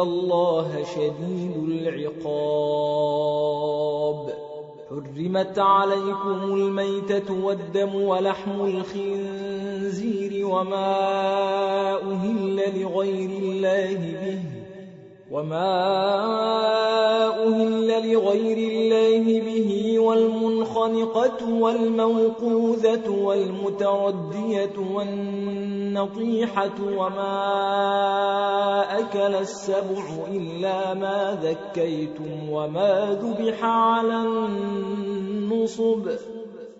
الله شديد العقاب حرمت عليكم الميتة والدم ولحم الخنزير وما أهل لغير الله به وما أهل لغير الله به والمنخنقة والموقوذة والمتردية والنطيحة وما أكل السبع إلا ما ذكيتم وما ذبح على النصب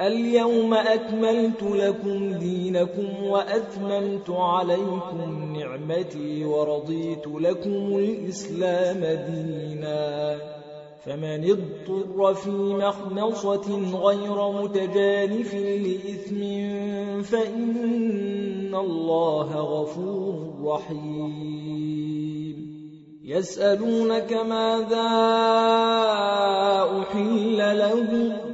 اليوم أكملت لكم دينكم وأتممت عليكم نعمتي ورضيت لكم الإسلام دينا. فمن اضطر في مخنصة غير متجانف لإثم فإن الله غفور رحيم. يسألونك ماذا أحل لهم؟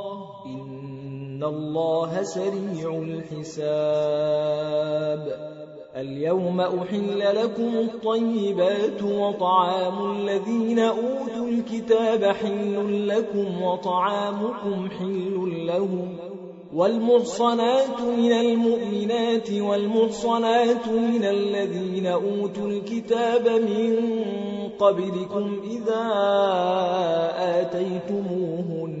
إن الله سريع الحساب اليوم أحل لكم الطيبات وطعام الذين أوتوا الكتاب حل لكم وطعامكم حل لهم والمحصنات من المؤمنات والمحصنات من الذين أوتوا الكتاب من قبلكم إذا آتيتموهن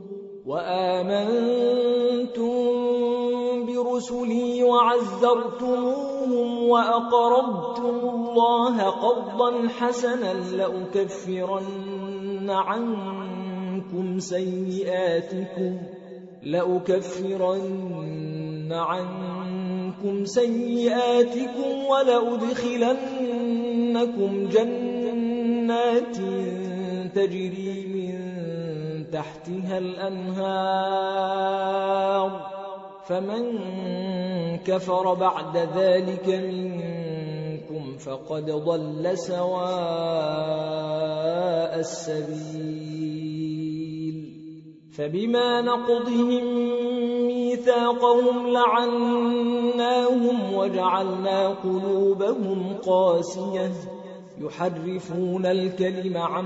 وآمنتم برسلي وعزرتموهم وأقرضتم الله قرضا حسنا لأكفرن عنكم سيئاتكم لأكفرن عنكم سيئاتكم ولأدخلنكم جنات تجري من تحتها الأنهار فمن كفر بعد ذلك منكم فقد ضل سواء السبيل. فبما نقضهم ميثاقهم لعناهم وجعلنا قلوبهم قاسية يحرفون الكلم عن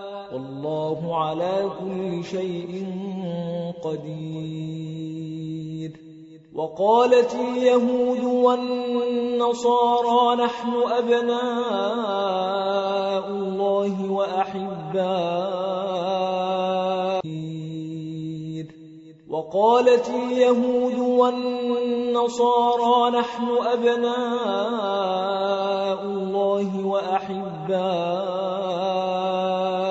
والله على كل شيء قدير. وقالت اليهود والنصارى نحن أبناء الله وأحباء. وقالت اليهود والنصارى نحن أبناء الله وأحباؤه قل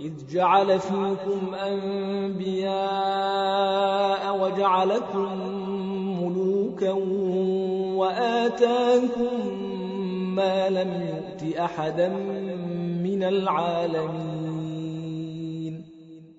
إذ جعل فيكم أنبياء وجعلكم ملوكا وآتاكم ما لم يؤت أحدا من العالمين.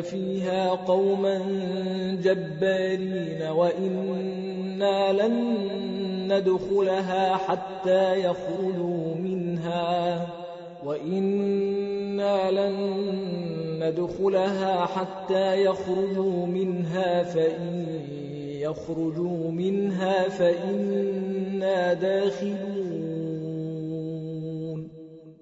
فيها قوما جبارين وإنا لن ندخلها حتى يخرجوا منها وإنا لن ندخلها حتى يخرجوا منها فإن يخرجوا منها فإنا داخلون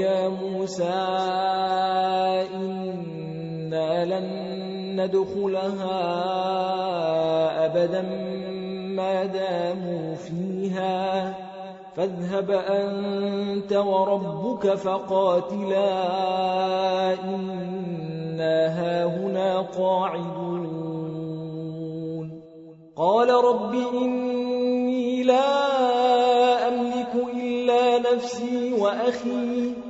يا موسى إنا لن ندخلها أبدا ما داموا فيها. فاذهب أنت وربك فقاتلا إنا هاهنا قاعدون. قال رب إني لا أملك إلا نفسي وأخي.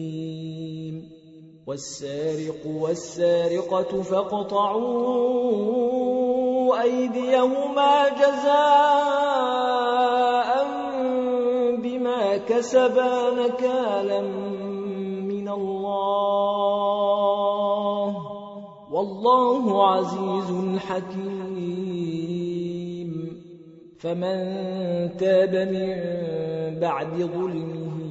والسارق والسارقة فاقطعوا أيديهما جزاء بما كسبا نكالا من الله والله عزيز حكيم فمن تاب من بعد ظلمه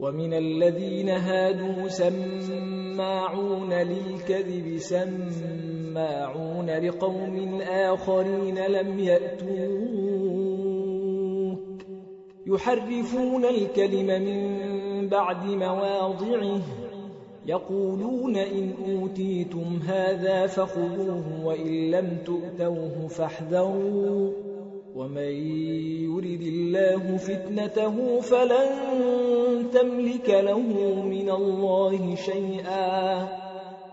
ومن الذين هادوا سماعون للكذب سماعون لقوم آخرين لم يأتوك يحرفون الكلم من بعد مواضعه يقولون إن أوتيتم هذا فخذوه وإن لم تؤتوه فاحذروا ومن يرد الله فتنته فلن تملك له من الله شيئا.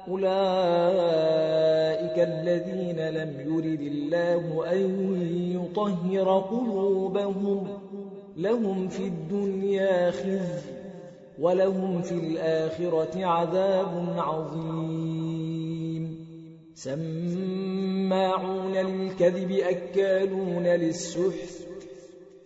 أولئك الذين لم يرد الله أن يطهر قلوبهم. لهم في الدنيا خزي ولهم في الآخرة عذاب عظيم. سماعون للكذب أكالون للسحت.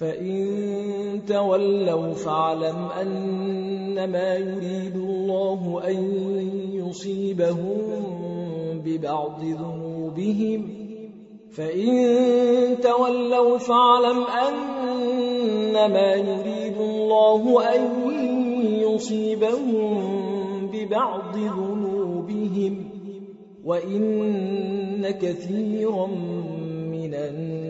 فإن تولوا فاعلم أنما يريد الله أن يصيبهم ببعض ذنوبهم فإن تولوا فاعلم أنما يريد الله أن يصيبهم ببعض ذنوبهم وإن كثيرا من الناس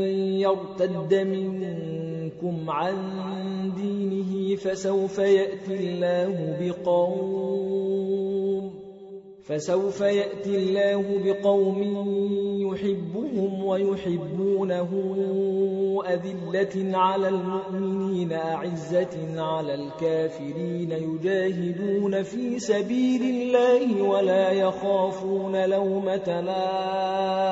يرتد منكم عن دينه فسوف يأتي الله بقوم فسوف يأتي الله بقوم يحبهم ويحبونه أذلة على المؤمنين أعزة على الكافرين يجاهدون في سبيل الله ولا يخافون لومة لائم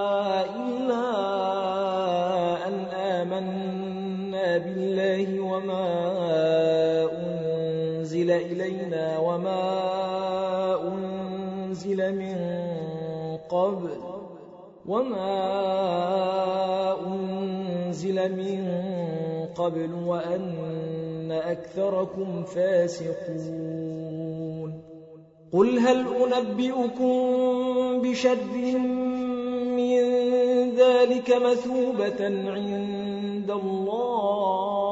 أنزل إلينا وما أنزل من قبل وما أنزل من قبل وأن أكثركم فاسقون. قل هل أنبئكم بشر من ذلك مثوبة عند الله؟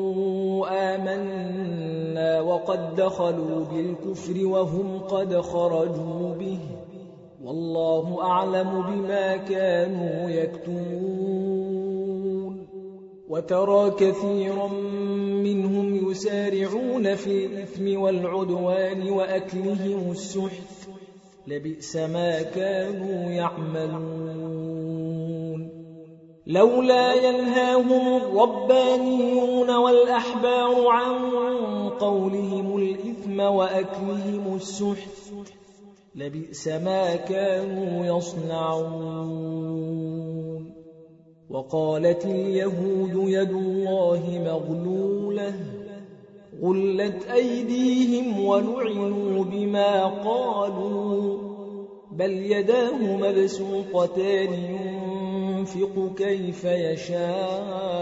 وقد دخلوا بالكفر وهم قد خرجوا به. والله أعلم بما كانوا يكتمون. وترى كثيرا منهم يسارعون في الإثم والعدوان وأكلهم السحت. لبئس ما كانوا يعملون. لولا ينهاهم الربانيون والأحبار عن قولهم الإثم وأكلهم السحت لبئس ما كانوا يصنعون. وقالت اليهود يد الله مغلولة غلت أيديهم ولعنوا بما قالوا بل يداه مبسوطتان ينفق كيف يشاء.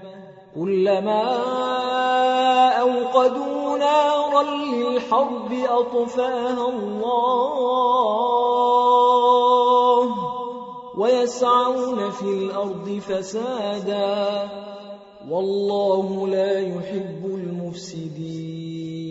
كلما أوقدوا نارا للحرب أطفاها الله ويسعون في الأرض فسادا والله لا يحب المفسدين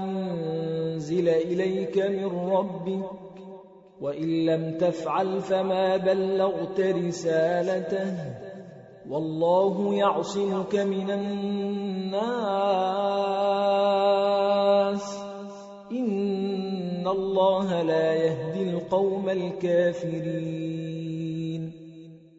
أنزل إليك من ربك وإن لم تفعل فما بلغت رسالته والله يعصمك من الناس. إن الله لا يهدي القوم الكافرين.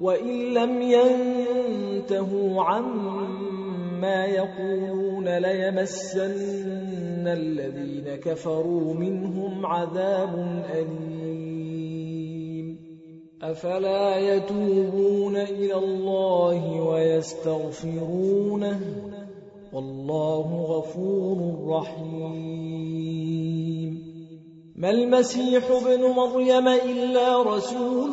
وإن لم ينتهوا عما يقولون ليمسن الذين كفروا منهم عذاب أليم. أفلا يتوبون إلى الله ويستغفرونه؟ والله غفور رحيم. ما المسيح ابن مريم إلا رسول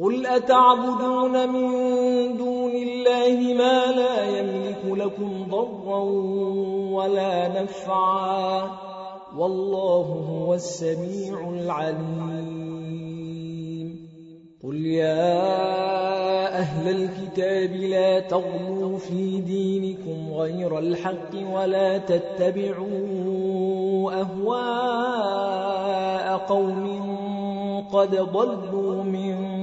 قل أتعبدون من دون الله ما لا يملك لكم ضرا ولا نفعا والله هو السميع العليم قل يا أهل الكتاب لا تغلوا في دينكم غير الحق ولا تتبعوا أهواء قوم قد ضلوا من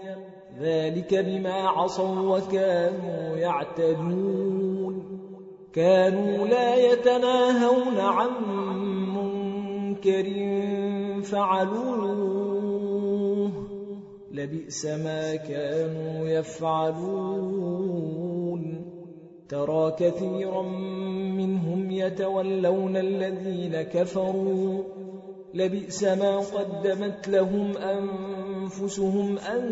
ذلك بما عصوا وكانوا يعتدون. كانوا لا يتناهون عن منكر فعلوه. لبئس ما كانوا يفعلون. ترى كثيرا منهم يتولون الذين كفروا. لبئس ما قدمت لهم أنفسهم أن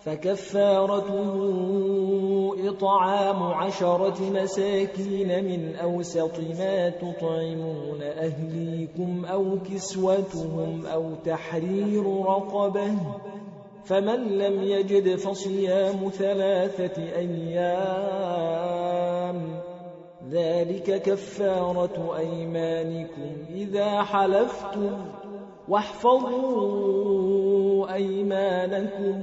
فكفارته إطعام عشرة مساكين من أوسط ما تطعمون أهليكم أو كسوتهم أو تحرير رقبة فمن لم يجد فصيام ثلاثة أيام ذلك كفارة أيمانكم إذا حلفتم واحفظوا أيمانكم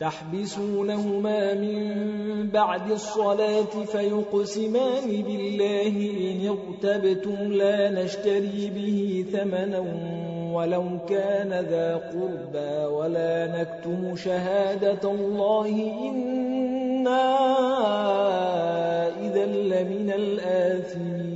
تحبسونهما من بعد الصلاة فيقسمان بالله إن اغتبتم لا نشتري به ثمنا ولو كان ذا قربى ولا نكتم شهادة الله إنا إذا لمن الآثمين.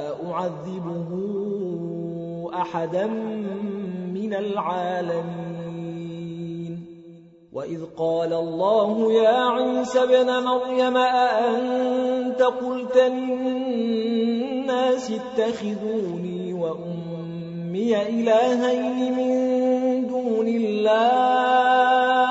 أعذبه أحدا من العالمين. وإذ قال الله يا عيسى بن مريم أأنت قلت للناس اتخذوني وأمي إلهين من دون الله؟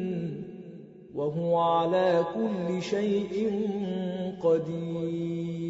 وهو على كل شيء قدير.